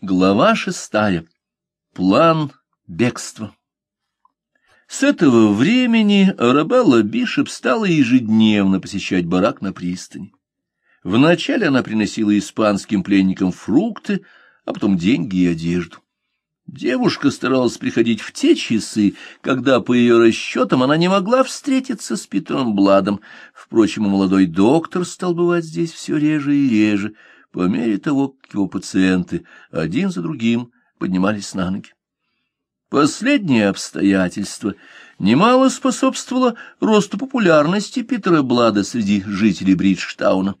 Глава шестая. План бегства. С этого времени Арабелла Бишоп стала ежедневно посещать барак на пристани. Вначале она приносила испанским пленникам фрукты, а потом деньги и одежду. Девушка старалась приходить в те часы, когда, по ее расчетам, она не могла встретиться с Питером Бладом. Впрочем, молодой доктор стал бывать здесь все реже и реже, по мере того, как его пациенты один за другим поднимались на ноги. Последнее обстоятельство немало способствовало росту популярности Питера Блада среди жителей Бриджтауна.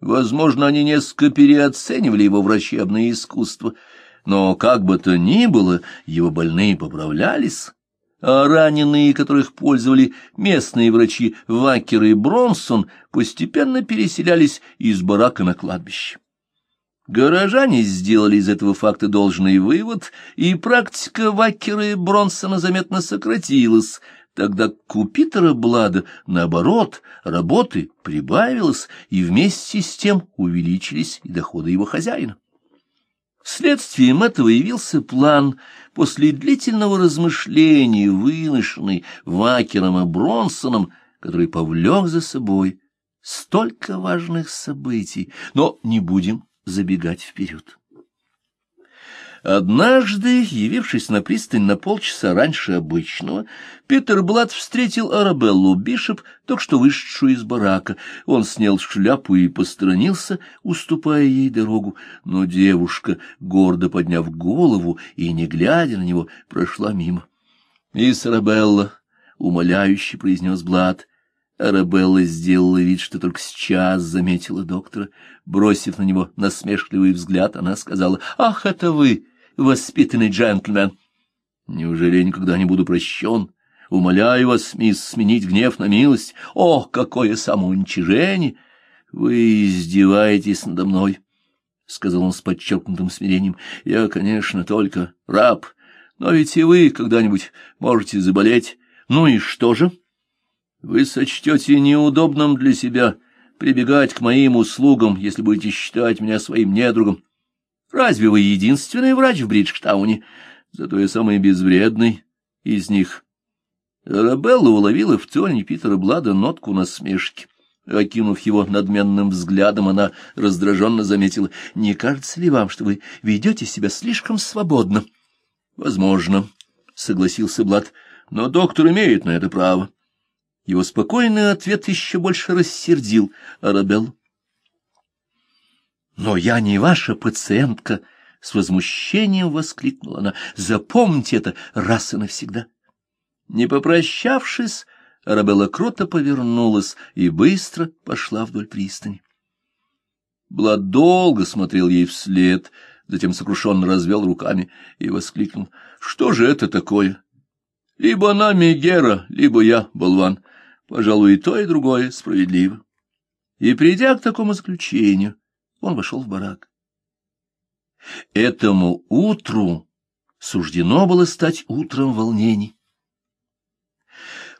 Возможно, они несколько переоценивали его врачебное искусство — но как бы то ни было, его больные поправлялись, а раненые, которых пользовали местные врачи Вакер и Бронсон, постепенно переселялись из барака на кладбище. Горожане сделали из этого факта должный вывод, и практика Вакера и Бронсона заметно сократилась, тогда у Питера Блада, наоборот, работы прибавилось, и вместе с тем увеличились и доходы его хозяина. Следствием этого явился план, после длительного размышления, выношенный Вакером и Бронсоном, который повлек за собой столько важных событий, но не будем забегать вперед. Однажды, явившись на пристань на полчаса раньше обычного, Питер Блад встретил Арабеллу Бишоп, только что вышедшую из барака. Он снял шляпу и посторонился, уступая ей дорогу, но девушка, гордо подняв голову и не глядя на него, прошла мимо. — Мисс Арабелла, — умоляюще произнес Блад, — Арабелла сделала вид, что только сейчас заметила доктора. Бросив на него насмешливый взгляд, она сказала, «Ах, это вы! воспитанный джентльмен. Неужели я никогда не буду прощен? Умоляю вас, мисс, сменить гнев на милость. О, какое самоуничижение! Вы издеваетесь надо мной, — сказал он с подчеркнутым смирением. Я, конечно, только раб, но ведь и вы когда-нибудь можете заболеть. Ну и что же? Вы сочтете неудобным для себя прибегать к моим услугам, если будете считать меня своим недругом. Разве вы единственный врач в Бриджтауне? Зато я самый безвредный из них. Арабелла уловила в тоне Питера Блада нотку насмешки. Окинув его надменным взглядом, она раздраженно заметила, «Не кажется ли вам, что вы ведете себя слишком свободно?» «Возможно», — согласился Блад, — «но доктор имеет на это право». Его спокойный ответ еще больше рассердил Арабеллу. «Но я не ваша пациентка!» — с возмущением воскликнула она. «Запомните это раз и навсегда!» Не попрощавшись, Арабелла круто повернулась и быстро пошла вдоль пристани. Блад долго смотрел ей вслед, затем сокрушенно развел руками и воскликнул. «Что же это такое? Либо она Мегера, либо я, болван. Пожалуй, и то, и другое справедливо». И, придя к такому заключению, он вошел в барак. Этому утру суждено было стать утром волнений.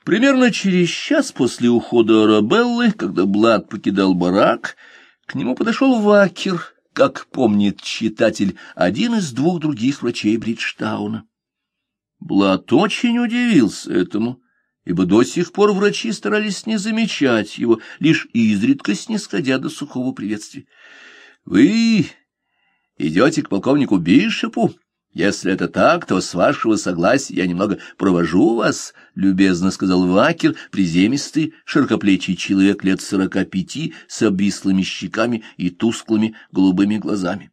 Примерно через час после ухода Арабеллы, когда Блад покидал барак, к нему подошел Вакер, как помнит читатель, один из двух других врачей Бриджтауна. Блад очень удивился этому, ибо до сих пор врачи старались не замечать его, лишь изредка снисходя до сухого приветствия. Вы идете к полковнику Бишопу? Если это так, то с вашего согласия я немного провожу вас, — любезно сказал Вакер, приземистый, широкоплечий человек лет сорока пяти, с обвислыми щеками и тусклыми голубыми глазами.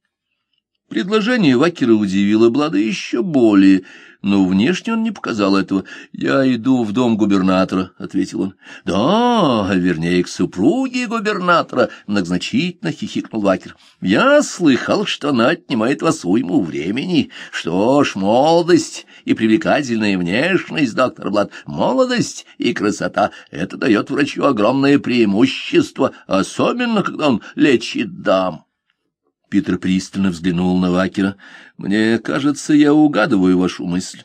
Предложение Вакера удивило Блада еще более, но внешне он не показал этого. «Я иду в дом губернатора», — ответил он. «Да, вернее, к супруге губернатора», — многозначительно хихикнул Вакер. «Я слыхал, что она отнимает вас уйму времени. Что ж, молодость и привлекательная внешность, доктор Блад, молодость и красота — это дает врачу огромное преимущество, особенно когда он лечит дам». Питер пристально взглянул на Вакера. «Мне кажется, я угадываю вашу мысль.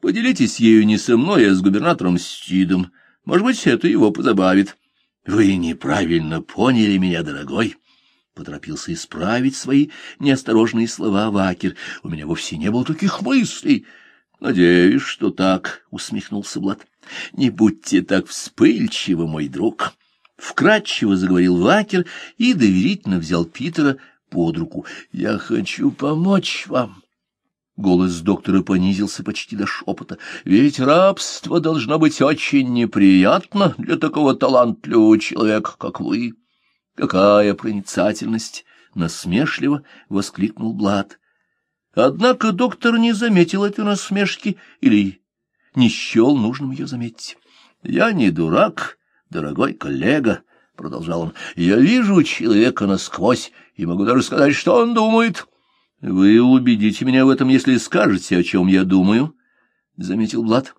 Поделитесь ею не со мной, а с губернатором Стидом. Может быть, это его позабавит». «Вы неправильно поняли меня, дорогой. Поторопился исправить свои неосторожные слова Вакер. У меня вовсе не было таких мыслей. Надеюсь, что так, — усмехнулся Блад. Не будьте так вспыльчивы, мой друг. Вкратчиво заговорил Вакер и доверительно взял Питера под руку. Я хочу помочь вам. Голос доктора понизился почти до шепота. «Ведь рабство должно быть очень неприятно для такого талантливого человека, как вы». «Какая проницательность!» — насмешливо воскликнул Блад. Однако доктор не заметил этой насмешки или не счел нужным ее заметить. «Я не дурак, дорогой коллега», — продолжал он. «Я вижу человека насквозь и могу даже сказать, что он думает». Вы убедите меня в этом, если скажете, о чем я думаю, — заметил Блад.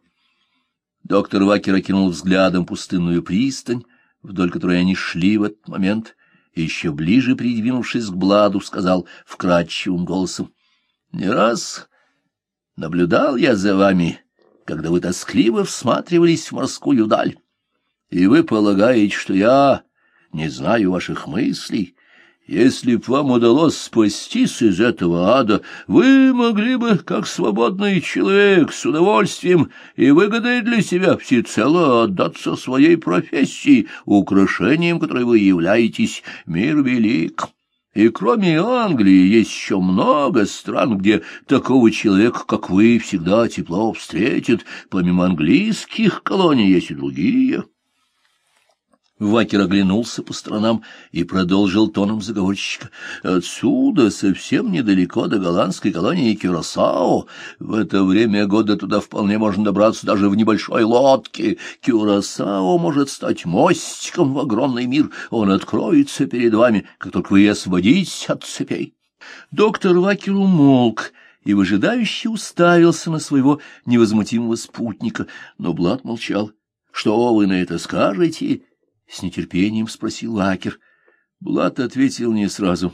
Доктор Вакер окинул взглядом пустынную пристань, вдоль которой они шли в этот момент, и еще ближе придвинувшись к Бладу, сказал вкрадчивым голосом. — Не раз наблюдал я за вами, когда вы тоскливо всматривались в морскую даль, и вы полагаете, что я не знаю ваших мыслей, если б вам удалось спастись из этого ада, вы могли бы, как свободный человек, с удовольствием и выгодой для себя всецело отдаться своей профессии, украшением которой вы являетесь, мир велик. И кроме Англии есть еще много стран, где такого человека, как вы, всегда тепло встретят. Помимо английских колоний есть и другие. Вакер оглянулся по сторонам и продолжил тоном заговорщика. «Отсюда, совсем недалеко до голландской колонии Кюрасао, в это время года туда вполне можно добраться даже в небольшой лодке. Кюрасао может стать мостиком в огромный мир. Он откроется перед вами, как только вы освободитесь от цепей». Доктор Вакер умолк и выжидающе уставился на своего невозмутимого спутника, но Блад молчал. «Что вы на это скажете?» — с нетерпением спросил Акер. Блат ответил не сразу.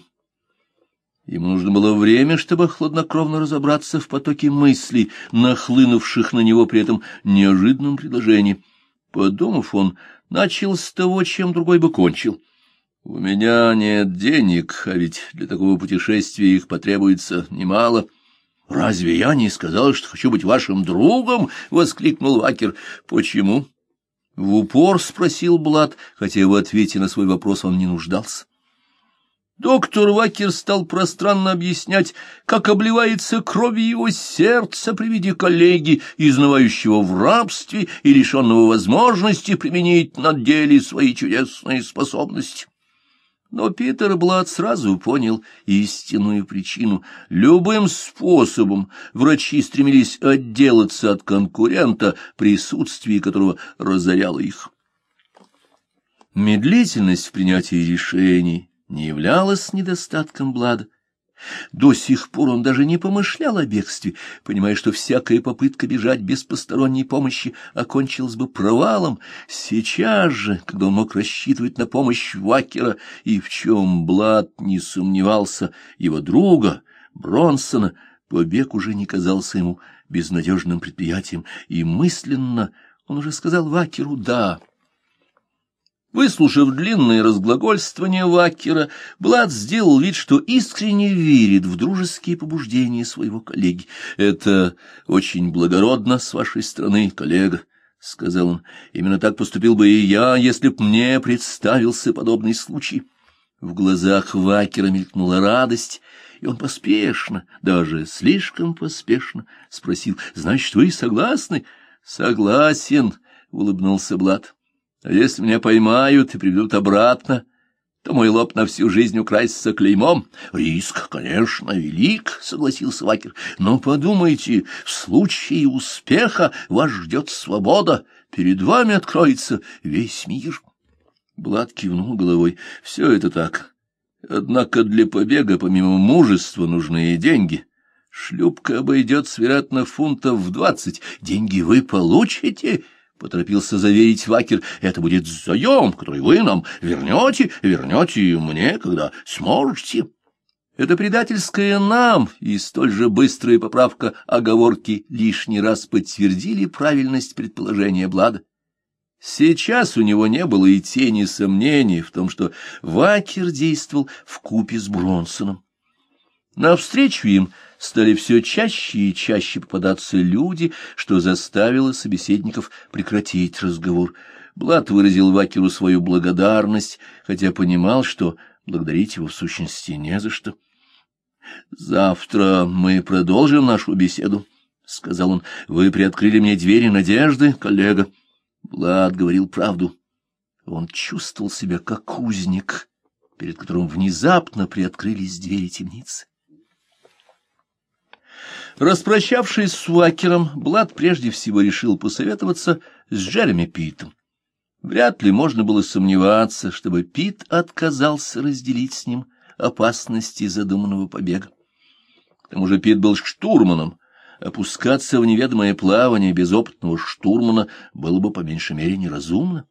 Ему нужно было время, чтобы хладнокровно разобраться в потоке мыслей, нахлынувших на него при этом неожиданном предложении. Подумав, он начал с того, чем другой бы кончил. — У меня нет денег, а ведь для такого путешествия их потребуется немало. — Разве я не сказал, что хочу быть вашим другом? — воскликнул Вакер. — Почему? — в упор спросил Блад, хотя в ответе на свой вопрос он не нуждался. Доктор Вакер стал пространно объяснять, как обливается кровью его сердце при виде коллеги, изнывающего в рабстве и лишенного возможности применить на деле свои чудесные способности. Но Питер Блад сразу понял истинную причину. Любым способом врачи стремились отделаться от конкурента, присутствие которого разоряло их. Медлительность в принятии решений не являлась недостатком Блада. До сих пор он даже не помышлял о бегстве, понимая, что всякая попытка бежать без посторонней помощи окончилась бы провалом. Сейчас же, когда он мог рассчитывать на помощь Вакера, и в чем Блад не сомневался, его друга, Бронсона, побег уже не казался ему безнадежным предприятием, и мысленно он уже сказал Вакеру «да». Выслушав длинное разглагольствование Вакера, Блад сделал вид, что искренне верит в дружеские побуждения своего коллеги. — Это очень благородно с вашей стороны, коллега, — сказал он. — Именно так поступил бы и я, если б мне представился подобный случай. В глазах Вакера мелькнула радость, и он поспешно, даже слишком поспешно, спросил, — Значит, вы согласны? — Согласен, — улыбнулся Блад. А если меня поймают и приведут обратно, то мой лоб на всю жизнь украсится клеймом. Риск, конечно, велик, — согласился Вакер. Но подумайте, в случае успеха вас ждет свобода, перед вами откроется весь мир. Блад кивнул головой. Все это так. Однако для побега, помимо мужества, нужны и деньги. Шлюпка обойдется, вероятно, фунтов в двадцать. Деньги вы получите, — поторопился заверить Вакер, — это будет заем, который вы нам вернете, вернете мне, когда сможете. Это предательское нам и столь же быстрая поправка оговорки лишний раз подтвердили правильность предположения Блада. Сейчас у него не было и тени сомнений в том, что Вакер действовал в купе с Бронсоном. Навстречу им стали все чаще и чаще попадаться люди, что заставило собеседников прекратить разговор. Блад выразил Вакеру свою благодарность, хотя понимал, что благодарить его в сущности не за что. «Завтра мы продолжим нашу беседу», — сказал он. «Вы приоткрыли мне двери надежды, коллега». Блад говорил правду. Он чувствовал себя как узник, перед которым внезапно приоткрылись двери темницы. Распрощавшись с Уакером, Блад прежде всего решил посоветоваться с Джереми Питом. Вряд ли можно было сомневаться, чтобы Пит отказался разделить с ним опасности задуманного побега. К тому же Пит был штурманом. Опускаться в неведомое плавание без опытного штурмана было бы по меньшей мере неразумно.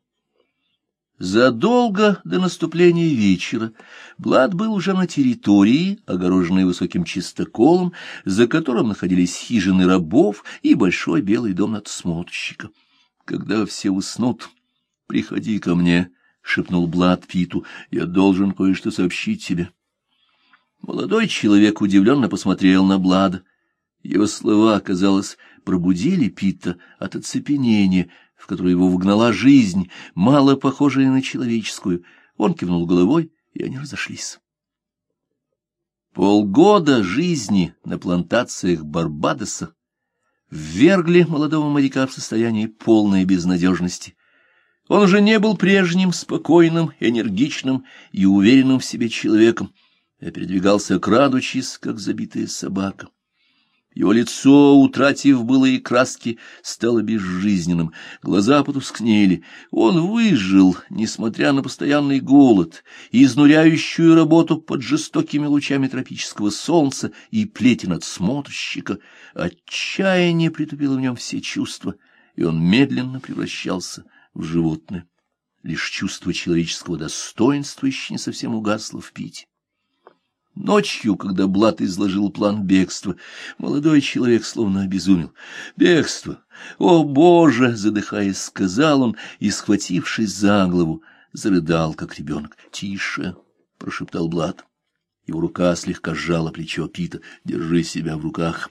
Задолго до наступления вечера Блад был уже на территории, огороженной высоким чистоколом, за которым находились хижины рабов и большой белый дом надсмотрщика. Когда все уснут, приходи ко мне, — шепнул Блад Питу, — я должен кое-что сообщить тебе. Молодой человек удивленно посмотрел на Блада. Его слова, казалось, пробудили Питта от оцепенения, в которое его вгнала жизнь, мало похожая на человеческую. Он кивнул головой, и они разошлись. Полгода жизни на плантациях Барбадоса ввергли молодого моряка в состояние полной безнадежности. Он уже не был прежним спокойным, энергичным и уверенным в себе человеком, а передвигался крадучись, как забитая собака. Его лицо, утратив былые краски, стало безжизненным, глаза потускнели. Он выжил, несмотря на постоянный голод, изнуряющую работу под жестокими лучами тропического солнца и плетен от смотрщика. Отчаяние притупило в нем все чувства, и он медленно превращался в животное. Лишь чувство человеческого достоинства еще не совсем угасло в Пите. Ночью, когда Блад изложил план бегства, молодой человек словно обезумел. «Бегство! О, Боже!» — задыхаясь, сказал он и, схватившись за голову, зарыдал, как ребенок. «Тише!» — прошептал Блад. Его рука слегка сжала плечо Пита. «Держи себя в руках.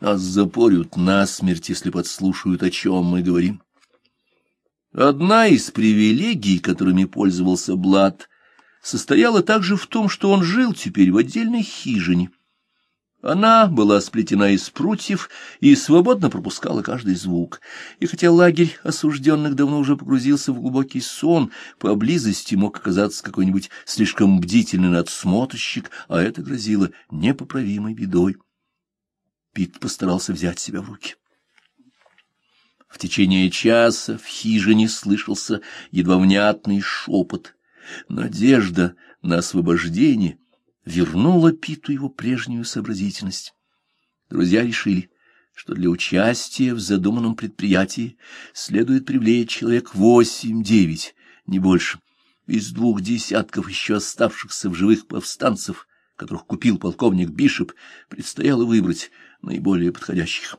Нас запорют насмерть, если подслушают, о чем мы говорим». Одна из привилегий, которыми пользовался Блад, состояла также в том, что он жил теперь в отдельной хижине. Она была сплетена из прутьев и свободно пропускала каждый звук. И хотя лагерь осужденных давно уже погрузился в глубокий сон, поблизости мог оказаться какой-нибудь слишком бдительный надсмотрщик, а это грозило непоправимой бедой. Пит постарался взять себя в руки. В течение часа в хижине слышался едва внятный шепот — Надежда на освобождение вернула Питу его прежнюю сообразительность. Друзья решили, что для участия в задуманном предприятии следует привлечь человек восемь-девять, не больше, из двух десятков еще оставшихся в живых повстанцев, которых купил полковник Бишоп, предстояло выбрать наиболее подходящих.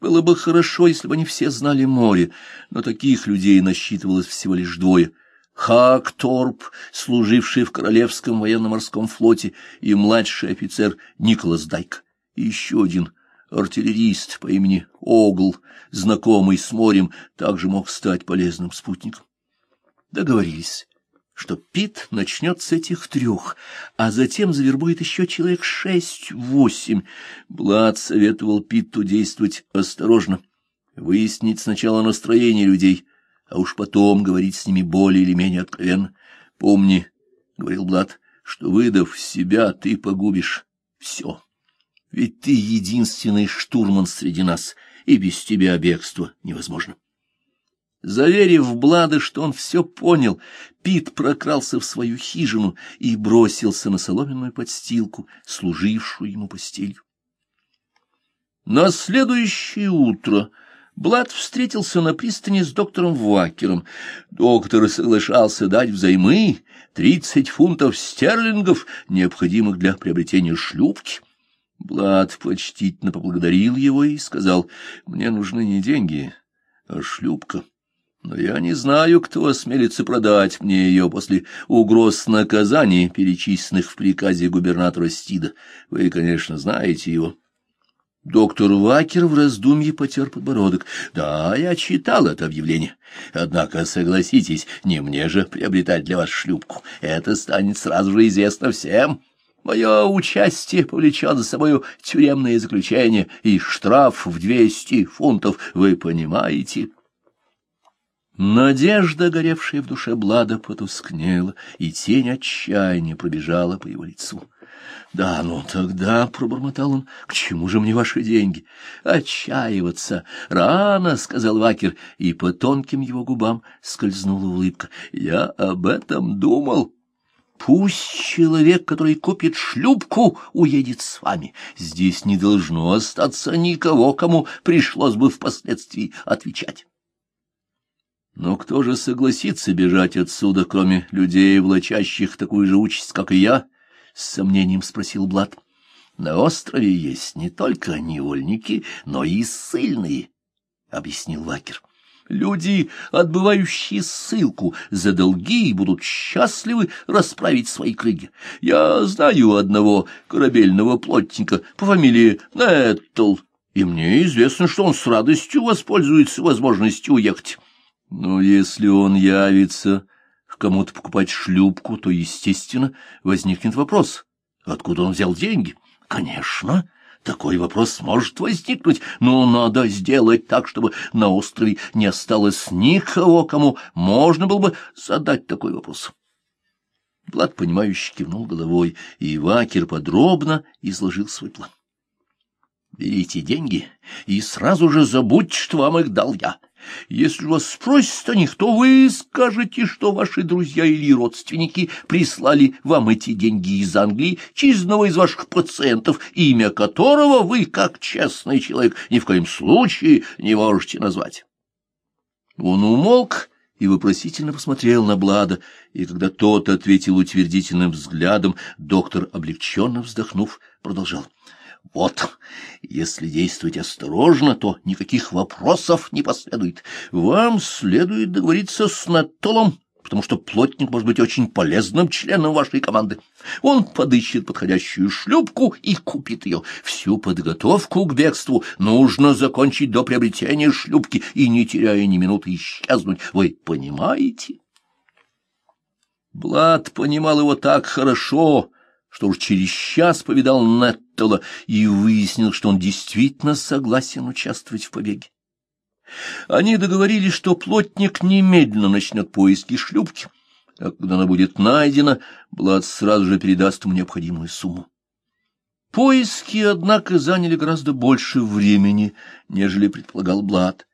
Было бы хорошо, если бы они все знали море, но таких людей насчитывалось всего лишь двое — Хакторп, служивший в Королевском военно-морском флоте, и младший офицер Николас Дайк, и еще один артиллерист по имени Огл, знакомый с морем, также мог стать полезным спутником. Договорились, что Пит начнет с этих трех, а затем завербует еще человек шесть-восемь. Блад советовал Питту действовать осторожно, выяснить сначала настроение людей — а уж потом говорить с ними более или менее откровенно. Помни, — говорил Блад, — что, выдав себя, ты погубишь все. Ведь ты единственный штурман среди нас, и без тебя бегство невозможно. Заверив Блада, что он все понял, Пит прокрался в свою хижину и бросился на соломенную подстилку, служившую ему постелью. На следующее утро Блад встретился на пристани с доктором Вакером. Доктор соглашался дать взаймы тридцать фунтов стерлингов, необходимых для приобретения шлюпки. Блад почтительно поблагодарил его и сказал, «Мне нужны не деньги, а шлюпка. но я не знаю, кто осмелится продать мне ее после угроз наказаний, перечисленных в приказе губернатора Стида. Вы, конечно, знаете его. Доктор Вакер в раздумье потер подбородок. Да, я читал это объявление. Однако, согласитесь, не мне же приобретать для вас шлюпку. Это станет сразу же известно всем. Мое участие повлечет за собою тюремное заключение и штраф в двести фунтов, вы понимаете? Надежда, горевшая в душе Блада, потускнела, и тень отчаяния пробежала по его лицу. — Да, ну тогда, — пробормотал он, — к чему же мне ваши деньги? — Отчаиваться рано, — сказал Вакер, и по тонким его губам скользнула улыбка. — Я об этом думал. Пусть человек, который купит шлюпку, уедет с вами. Здесь не должно остаться никого, кому пришлось бы впоследствии отвечать. Но кто же согласится бежать отсюда, кроме людей, влачащих такую же участь, как и я? — с сомнением спросил Блад. — На острове есть не только невольники, но и ссыльные, — объяснил Вакер. Люди, отбывающие ссылку за долги, будут счастливы расправить свои крылья. Я знаю одного корабельного плотника по фамилии Неттл, и мне известно, что он с радостью воспользуется возможностью уехать. Но если он явится кому-то покупать шлюпку, то, естественно, возникнет вопрос, откуда он взял деньги. Конечно, такой вопрос может возникнуть, но надо сделать так, чтобы на острове не осталось никого, кому можно было бы задать такой вопрос. Блад, понимающе кивнул головой, и Вакер подробно изложил свой план. Берите деньги и сразу же забудьте, что вам их дал я. Если вас спросят о них, то вы скажете, что ваши друзья или родственники прислали вам эти деньги из Англии через одного из ваших пациентов, имя которого вы, как честный человек, ни в коем случае не можете назвать. Он умолк и вопросительно посмотрел на Блада, и когда тот ответил утвердительным взглядом, доктор, облегченно вздохнув, продолжал. Вот, если действовать осторожно, то никаких вопросов не последует. Вам следует договориться с Наттолом, потому что плотник может быть очень полезным членом вашей команды. Он подыщет подходящую шлюпку и купит ее. Всю подготовку к бегству нужно закончить до приобретения шлюпки и, не теряя ни минуты, исчезнуть. Вы понимаете? Блад понимал его так хорошо, что уж через час повидал Неттела и выяснил, что он действительно согласен участвовать в побеге. Они договорились, что плотник немедленно начнет поиски шлюпки, а когда она будет найдена, Блад сразу же передаст ему необходимую сумму. Поиски, однако, заняли гораздо больше времени, нежели предполагал Блад.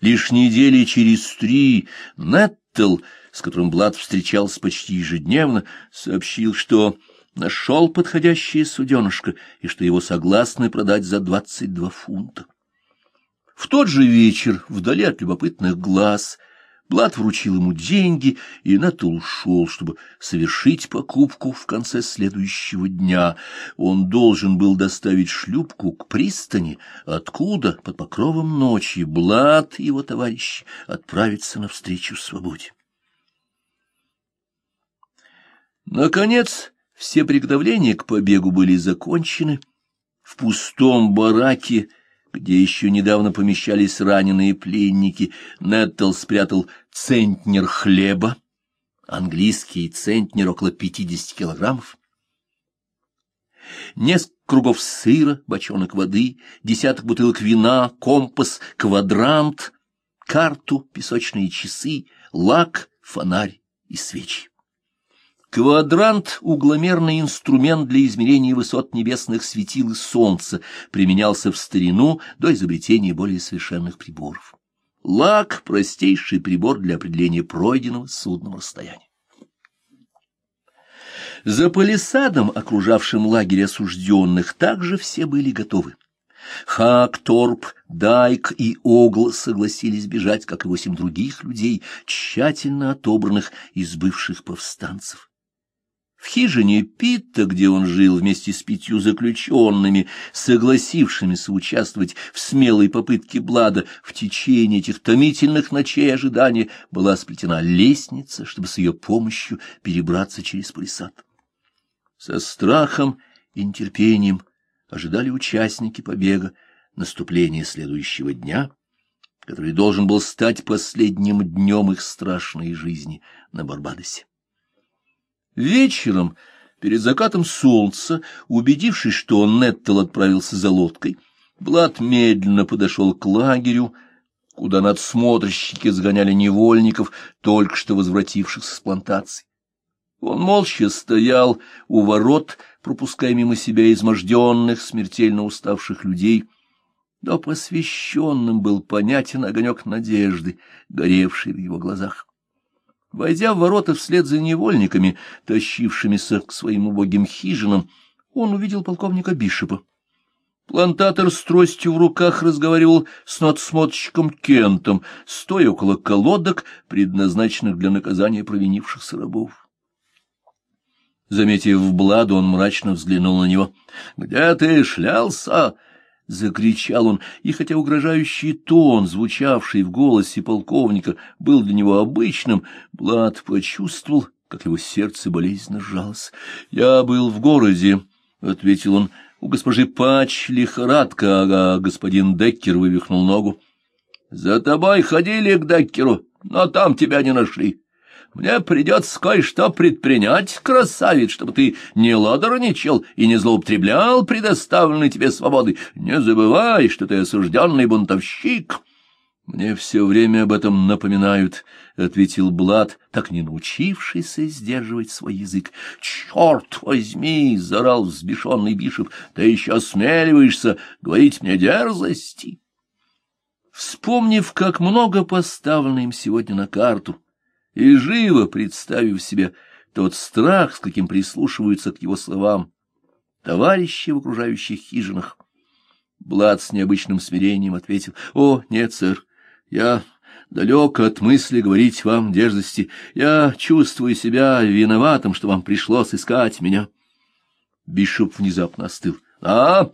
Лишь недели через три Неттел, с которым Блад встречался почти ежедневно, сообщил, что нашел подходящее суденышко и что его согласны продать за двадцать два фунта. В тот же вечер, вдали от любопытных глаз, Блад вручил ему деньги, и Нато ушел, чтобы совершить покупку в конце следующего дня. Он должен был доставить шлюпку к пристани, откуда, под покровом ночи, Блад и его товарищи отправятся навстречу свободе. Наконец, все приготовления к побегу были закончены. В пустом бараке, где еще недавно помещались раненые пленники, Неттл спрятал центнер хлеба, английский центнер около пятидесяти килограммов, несколько кругов сыра, бочонок воды, десяток бутылок вина, компас, квадрант, карту, песочные часы, лак, фонарь и свечи. Квадрант — угломерный инструмент для измерения высот небесных светил и солнца, применялся в старину до изобретения более совершенных приборов. Лак — простейший прибор для определения пройденного судного расстояния. За палисадом, окружавшим лагерь осужденных, также все были готовы. Хак, Торп, Дайк и Огл согласились бежать, как и восемь других людей, тщательно отобранных из бывших повстанцев. В хижине Питта, где он жил вместе с пятью заключенными, согласившимися участвовать в смелой попытке Блада, в течение этих томительных ночей ожидания была сплетена лестница, чтобы с ее помощью перебраться через палисад. Со страхом и нетерпением ожидали участники побега наступления следующего дня, который должен был стать последним днем их страшной жизни на Барбадосе. Вечером, перед закатом солнца, убедившись, что Неттл отправился за лодкой, Блад медленно подошел к лагерю, куда надсмотрщики сгоняли невольников, только что возвратившихся с плантаций. Он молча стоял у ворот, пропуская мимо себя изможденных, смертельно уставших людей, но посвященным был понятен огонек надежды, горевший в его глазах. Войдя в ворота вслед за невольниками, тащившимися к своим убогим хижинам, он увидел полковника Бишопа. Плантатор с тростью в руках разговаривал с надсмотрщиком Кентом, стоя около колодок, предназначенных для наказания провинившихся рабов. Заметив Бладу, он мрачно взглянул на него. — Где ты шлялся? — закричал он, и хотя угрожающий тон, звучавший в голосе полковника, был для него обычным, Блад почувствовал, как его сердце болезненно сжалось. — Я был в городе, — ответил он. — У госпожи Пач лихорадка, а господин Деккер вывихнул ногу. — За тобой ходили к Деккеру, но там тебя не нашли. Мне придется кое-что предпринять, красавец, чтобы ты не ладорничал и не злоупотреблял предоставленной тебе свободы. Не забывай, что ты осужденный бунтовщик. — Мне все время об этом напоминают, — ответил Блад, так не научившийся сдерживать свой язык. — Черт возьми! — зарал взбешенный Бишев. — Ты еще осмеливаешься говорить мне дерзости? Вспомнив, как много поставлено им сегодня на карту, и живо представив себе тот страх, с каким прислушиваются к его словам товарищи в окружающих хижинах. Блад с необычным смирением ответил, — О, нет, сэр, я далек от мысли говорить вам дерзости. Я чувствую себя виноватым, что вам пришлось искать меня. Бишоп внезапно остыл. — А,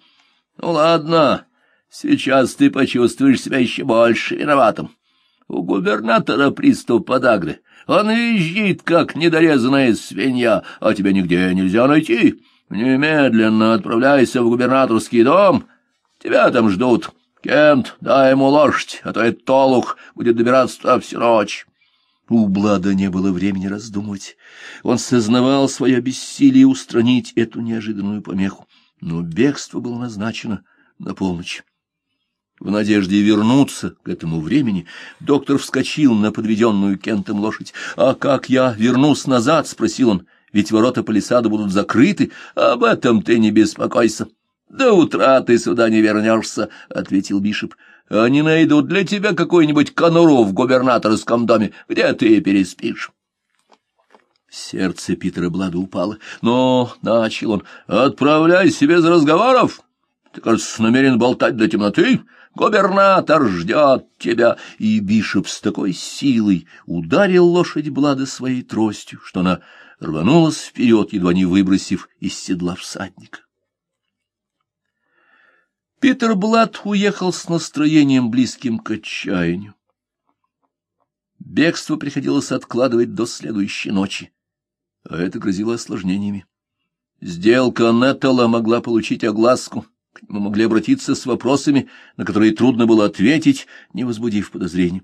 ну ладно, сейчас ты почувствуешь себя еще больше виноватым. У губернатора приступ подагры. Он визжит, как недорезанная свинья, а тебя нигде нельзя найти. Немедленно отправляйся в губернаторский дом. Тебя там ждут. Кент, дай ему лошадь, а то этот толух будет добираться туда всю ночь. У Блада не было времени раздумывать. Он сознавал свое бессилие устранить эту неожиданную помеху. Но бегство было назначено на полночь. В надежде вернуться к этому времени доктор вскочил на подведенную Кентом лошадь. «А как я вернусь назад?» — спросил он. «Ведь ворота палисада будут закрыты. Об этом ты не беспокойся». «До утра ты сюда не вернешься», — ответил Бишоп. «Они найдут для тебя какую-нибудь конуру в губернаторском доме, где ты переспишь». Сердце Питера Блада упало. «Но», — начал он, — «отправляйся без разговоров. Ты, кажется, намерен болтать до темноты». Губернатор ждет тебя!» И Бишоп с такой силой ударил лошадь Блада своей тростью, что она рванулась вперед, едва не выбросив из седла всадника. Питер Блад уехал с настроением, близким к отчаянию. Бегство приходилось откладывать до следующей ночи, а это грозило осложнениями. Сделка Неттела могла получить огласку — к нему могли обратиться с вопросами, на которые трудно было ответить, не возбудив подозрений.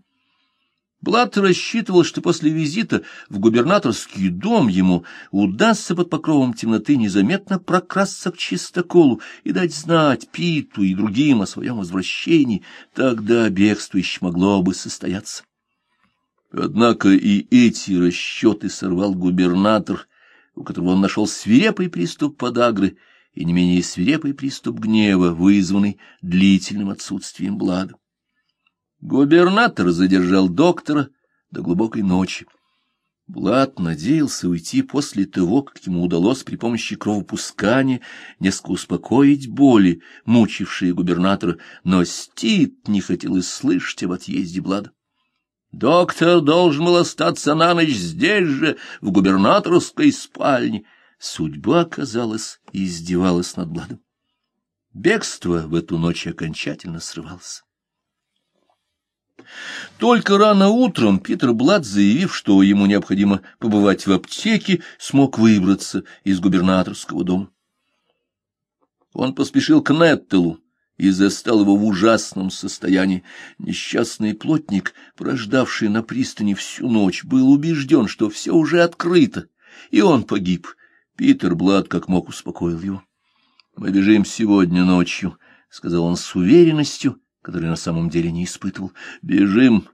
Блад рассчитывал, что после визита в губернаторский дом ему удастся под покровом темноты незаметно прокрасться к чистоколу и дать знать Питу и другим о своем возвращении, тогда бегство еще могло бы состояться. Однако и эти расчеты сорвал губернатор, у которого он нашел свирепый приступ подагры — и не менее свирепый приступ гнева, вызванный длительным отсутствием Блада. Губернатор задержал доктора до глубокой ночи. Блад надеялся уйти после того, как ему удалось при помощи кровопускания несколько успокоить боли, мучившие губернатора, но Стит не хотел и слышать об отъезде Блада. Доктор должен был остаться на ночь здесь же, в губернаторской спальне, судьба, казалось, издевалась над Бладом. Бегство в эту ночь окончательно срывалось. Только рано утром Питер Блад, заявив, что ему необходимо побывать в аптеке, смог выбраться из губернаторского дома. Он поспешил к Неттелу и застал его в ужасном состоянии. Несчастный плотник, прождавший на пристани всю ночь, был убежден, что все уже открыто, и он погиб. Питер Блад как мог успокоил его. — Мы бежим сегодня ночью, — сказал он с уверенностью, которую на самом деле не испытывал. — Бежим,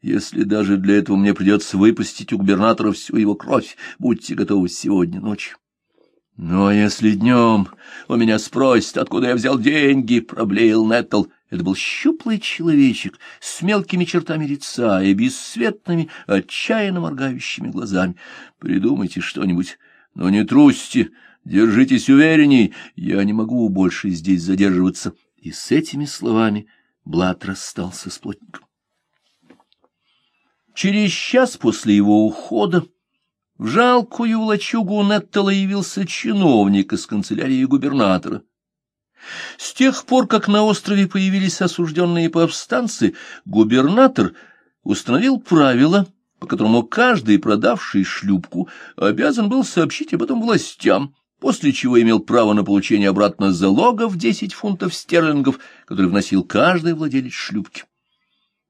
если даже для этого мне придется выпустить у губернатора всю его кровь. Будьте готовы сегодня ночью. — Но если днем у меня спросят, откуда я взял деньги, — проблеял Неттл. Это был щуплый человечек с мелкими чертами лица и бесцветными, отчаянно моргающими глазами. Придумайте что-нибудь, но не трусьте, держитесь уверенней, я не могу больше здесь задерживаться. И с этими словами Блад расстался с плотником. Через час после его ухода в жалкую лачугу Неттела явился чиновник из канцелярии губернатора. С тех пор, как на острове появились осужденные повстанцы, губернатор установил правила, по которому каждый, продавший шлюпку, обязан был сообщить об этом властям, после чего имел право на получение обратно залога в десять фунтов стерлингов, который вносил каждый владелец шлюпки.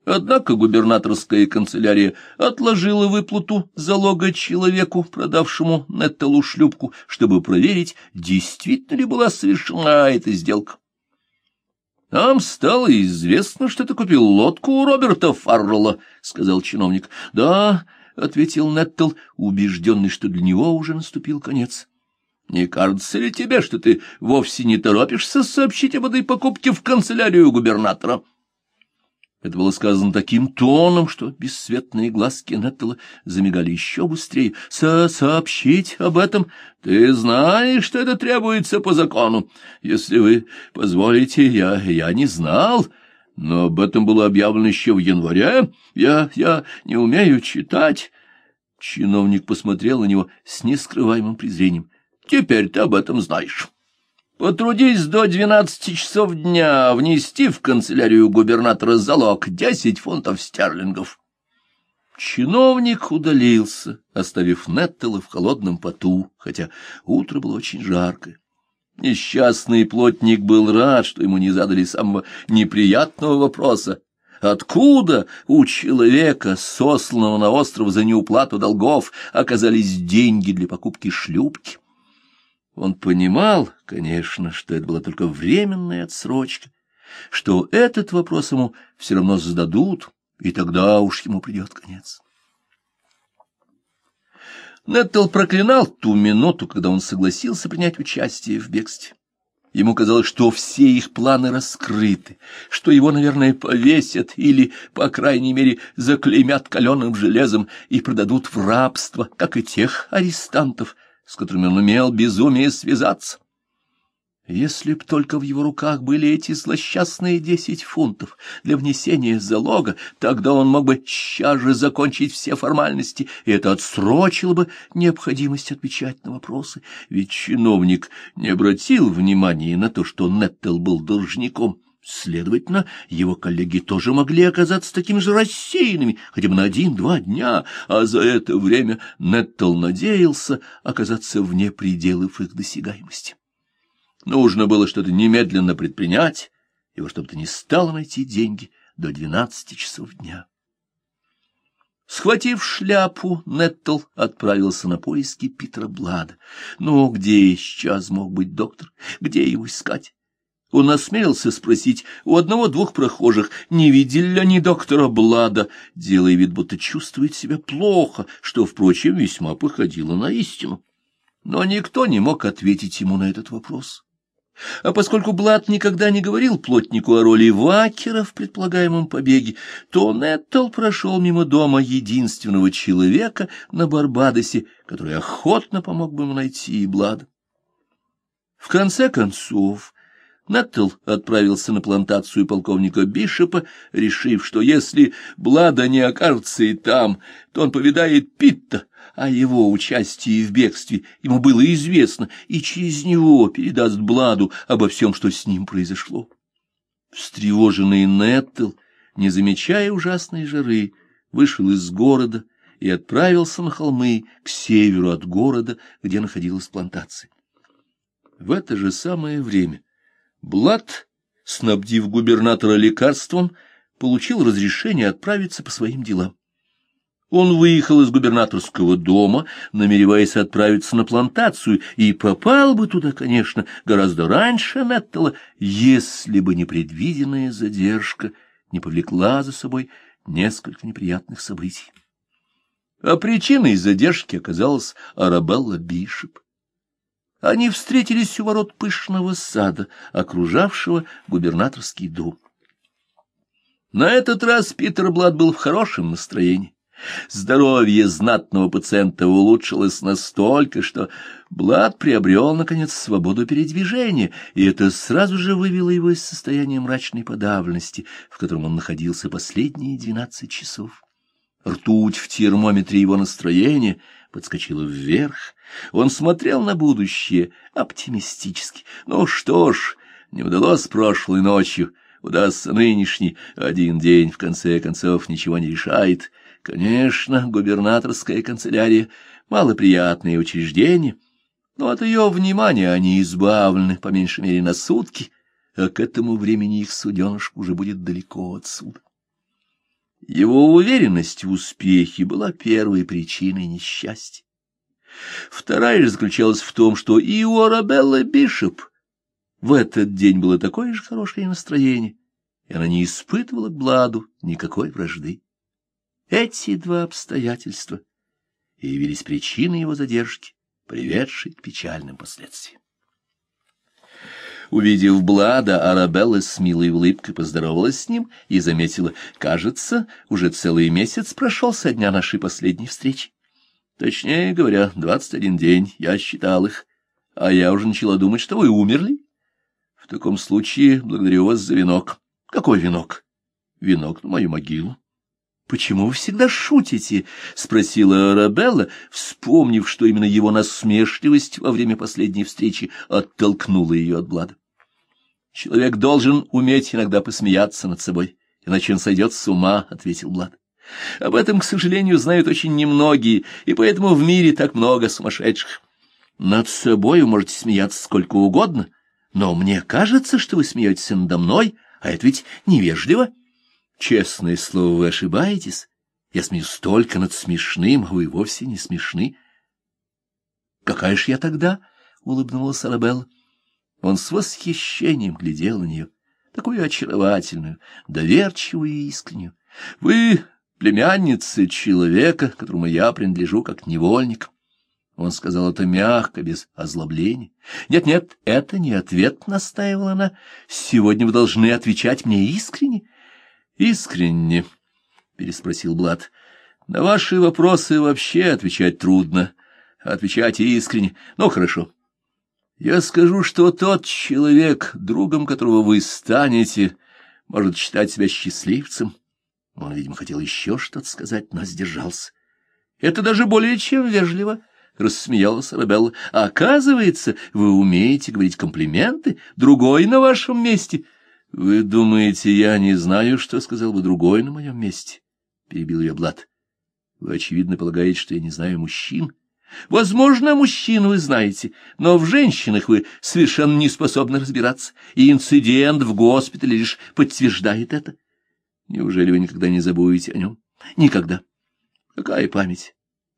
Однако губернаторская канцелярия отложила выплату залога человеку, продавшему Неттелу шлюпку, чтобы проверить, действительно ли была совершена эта сделка. — Нам стало известно, что ты купил лодку у Роберта Фаррелла, — сказал чиновник. — Да, — ответил Неттл, убежденный, что для него уже наступил конец. — Не кажется ли тебе, что ты вовсе не торопишься сообщить об этой покупке в канцелярию губернатора? — это было сказано таким тоном, что бесцветные глазки Неттела замигали еще быстрее. Со «Сообщить об этом? Ты знаешь, что это требуется по закону. Если вы позволите, я, я не знал, но об этом было объявлено еще в январе. Я, я не умею читать». Чиновник посмотрел на него с нескрываемым презрением. «Теперь ты об этом знаешь». Потрудись до двенадцати часов дня внести в канцелярию губернатора залог десять фунтов стерлингов. Чиновник удалился, оставив Неттела в холодном поту, хотя утро было очень жаркое. Несчастный плотник был рад, что ему не задали самого неприятного вопроса. Откуда у человека, сосланного на остров за неуплату долгов, оказались деньги для покупки шлюпки? Он понимал, конечно, что это была только временная отсрочка, что этот вопрос ему все равно зададут, и тогда уж ему придет конец. Неттл проклинал ту минуту, когда он согласился принять участие в бегстве. Ему казалось, что все их планы раскрыты, что его, наверное, повесят или, по крайней мере, заклеймят каленым железом и продадут в рабство, как и тех арестантов, с которыми он умел безумие связаться. Если б только в его руках были эти злосчастные десять фунтов для внесения залога, тогда он мог бы сейчас же закончить все формальности, и это отсрочило бы необходимость отвечать на вопросы, ведь чиновник не обратил внимания на то, что Неттел был должником. Следовательно, его коллеги тоже могли оказаться такими же рассеянными, хотя бы на один-два дня, а за это время Неттл надеялся оказаться вне пределов их досягаемости. Нужно было что-то немедленно предпринять, и во что бы то ни стало найти деньги до двенадцати часов дня. Схватив шляпу, Неттл отправился на поиски Питера Блада. Ну, где сейчас мог быть доктор? Где его искать? Он осмелился спросить у одного-двух прохожих, не видели ли они доктора Блада, делая вид, будто чувствует себя плохо, что, впрочем, весьма походило на истину. Но никто не мог ответить ему на этот вопрос. А поскольку Блад никогда не говорил плотнику о роли Вакера в предполагаемом побеге, то Неттл прошел мимо дома единственного человека на Барбадосе, который охотно помог бы ему найти Блада. В конце концов, Наттл отправился на плантацию полковника Бишопа, решив, что если Блада не окажется и там, то он повидает Питта, а его участие в бегстве ему было известно, и через него передаст Бладу обо всем, что с ним произошло. Встревоженный Неттл, не замечая ужасной жары, вышел из города и отправился на холмы к северу от города, где находилась плантация. В это же самое время Блад, снабдив губернатора лекарством, получил разрешение отправиться по своим делам. Он выехал из губернаторского дома, намереваясь отправиться на плантацию, и попал бы туда, конечно, гораздо раньше Неттела, если бы непредвиденная задержка не повлекла за собой несколько неприятных событий. А причиной задержки оказалась Арабелла Бишоп. Они встретились у ворот пышного сада, окружавшего губернаторский дом. На этот раз Питер Блад был в хорошем настроении. Здоровье знатного пациента улучшилось настолько, что Блад приобрел, наконец, свободу передвижения, и это сразу же вывело его из состояния мрачной подавленности, в котором он находился последние двенадцать часов. Ртуть в термометре его настроения подскочила вверх. Он смотрел на будущее оптимистически. Ну что ж, не удалось прошлой ночью, удастся нынешний. Один день, в конце концов, ничего не решает. Конечно, губернаторская канцелярия — малоприятное учреждение, но от ее внимания они избавлены, по меньшей мере, на сутки, а к этому времени их суденышка уже будет далеко отсюда. Его уверенность в успехе была первой причиной несчастья. Вторая же заключалась в том, что и у Арабеллы Бишоп в этот день было такое же хорошее настроение, и она не испытывала к Бладу никакой вражды. Эти два обстоятельства явились причиной его задержки, приведшей к печальным последствиям. Увидев Блада, Арабелла с милой улыбкой поздоровалась с ним и заметила, кажется, уже целый месяц прошел со дня нашей последней встречи. Точнее говоря, двадцать один день, я считал их, а я уже начала думать, что вы умерли. В таком случае благодарю вас за венок. Какой венок? Венок на мою могилу. «Почему вы всегда шутите?» — спросила Арабелла, вспомнив, что именно его насмешливость во время последней встречи оттолкнула ее от Блада. Человек должен уметь иногда посмеяться над собой, иначе он сойдет с ума, — ответил Блад. Об этом, к сожалению, знают очень немногие, и поэтому в мире так много сумасшедших. Над собой вы можете смеяться сколько угодно, но мне кажется, что вы смеетесь надо мной, а это ведь невежливо. Честное слово, вы ошибаетесь. Я смеюсь только над смешным, а вы вовсе не смешны. — Какая ж я тогда? — улыбнулась Арабелла. Он с восхищением глядел на нее, такую очаровательную, доверчивую и искреннюю. «Вы племянница человека, которому я принадлежу как невольник». Он сказал это мягко, без озлобления. «Нет-нет, это не ответ», — настаивала она. «Сегодня вы должны отвечать мне искренне». «Искренне?» — переспросил Блад. «На ваши вопросы вообще отвечать трудно. Отвечать искренне. Ну, хорошо. Я скажу, что тот человек, другом которого вы станете, может считать себя счастливцем. Он, видимо, хотел еще что-то сказать, но сдержался. Это даже более чем вежливо, — рассмеялась Арабелла. А оказывается, вы умеете говорить комплименты, другой на вашем месте. Вы думаете, я не знаю, что сказал бы другой на моем месте? — перебил ее Блад. Вы, очевидно, полагаете, что я не знаю мужчин. — Возможно, мужчин вы знаете, но в женщинах вы совершенно не способны разбираться, и инцидент в госпитале лишь подтверждает это. Неужели вы никогда не забудете о нем? Никогда. Какая память?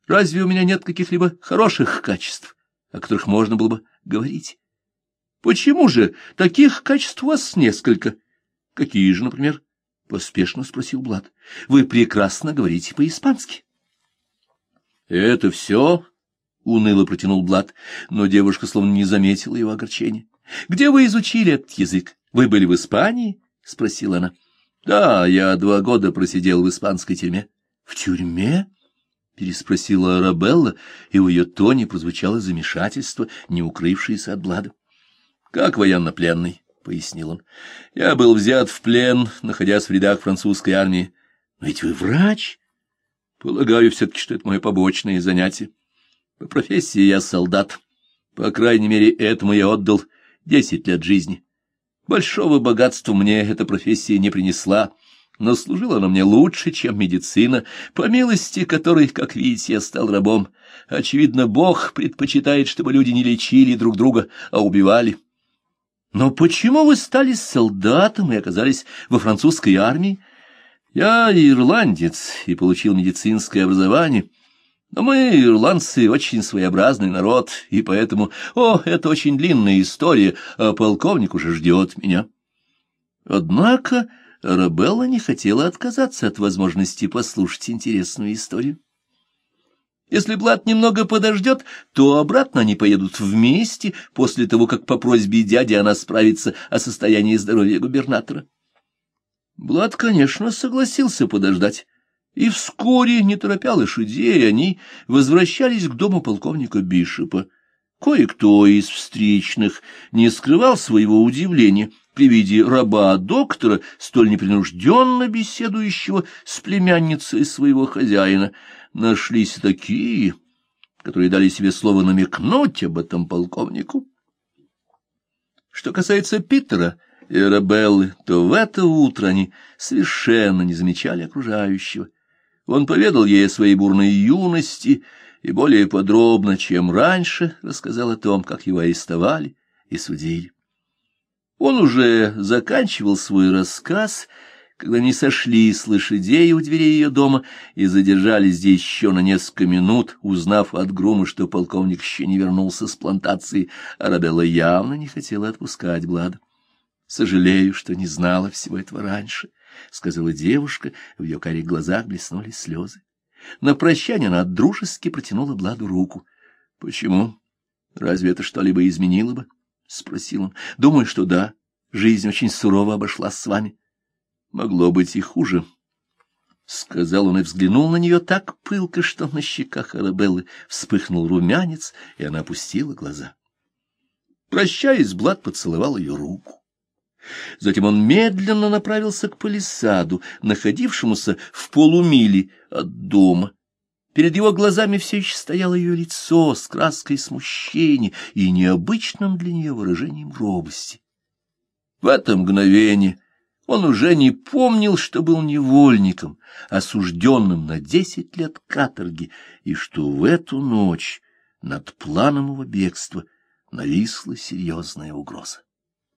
Разве у меня нет каких-либо хороших качеств, о которых можно было бы говорить? Почему же таких качеств у вас несколько? Какие же, например? — поспешно спросил Блад. — Вы прекрасно говорите по-испански. — Это все? — уныло протянул Блад, но девушка словно не заметила его огорчения. — Где вы изучили этот язык? Вы были в Испании? — спросила она. — Да, я два года просидел в испанской тюрьме. — В тюрьме? — переспросила Арабелла, и в ее тоне прозвучало замешательство, не укрывшееся от Блада. — Как военнопленный, пояснил он. — Я был взят в плен, находясь в рядах французской армии. — ведь вы врач? — Полагаю все-таки, что это мое побочное занятие. По профессии я солдат. По крайней мере, этому я отдал десять лет жизни. Большого богатства мне эта профессия не принесла, но служила она мне лучше, чем медицина, по милости которой, как видите, я стал рабом. Очевидно, Бог предпочитает, чтобы люди не лечили друг друга, а убивали. Но почему вы стали солдатом и оказались во французской армии? Я ирландец и получил медицинское образование, но мы, ирландцы, очень своеобразный народ, и поэтому... О, это очень длинная история, а полковник уже ждет меня. Однако Рабелла не хотела отказаться от возможности послушать интересную историю. Если Блад немного подождет, то обратно они поедут вместе, после того, как по просьбе дяди она справится о состоянии здоровья губернатора. Блад, конечно, согласился подождать, и вскоре, не торопя лошадей, они возвращались к дому полковника Бишопа. Кое-кто из встречных не скрывал своего удивления при виде раба-доктора, столь непринужденно беседующего с племянницей своего хозяина. Нашлись такие, которые дали себе слово намекнуть об этом полковнику. Что касается Питера и Рабеллы, то в это утро они совершенно не замечали окружающего. Он поведал ей о своей бурной юности и более подробно, чем раньше, рассказал о том, как его арестовали и судили. Он уже заканчивал свой рассказ, когда они сошли с лошадей у дверей ее дома и задержались здесь еще на несколько минут, узнав от Грума, что полковник еще не вернулся с плантации, Арабелла явно не хотела отпускать Блада. «Сожалею, что не знала всего этого раньше», — сказала девушка, в ее карих глазах блеснули слезы. На прощание она дружески протянула Бладу руку. — Почему? Разве это что-либо изменило бы? — спросил он. — Думаю, что да. Жизнь очень сурово обошлась с вами. — Могло быть и хуже. — сказал он и взглянул на нее так пылко, что на щеках Арабеллы вспыхнул румянец, и она опустила глаза. Прощаясь, Блад поцеловал ее руку. Затем он медленно направился к палисаду, находившемуся в полумиле от дома. Перед его глазами все еще стояло ее лицо с краской смущения и необычным для нее выражением робости. В это мгновение он уже не помнил, что был невольником, осужденным на десять лет каторги, и что в эту ночь над планом его бегства нависла серьезная угроза.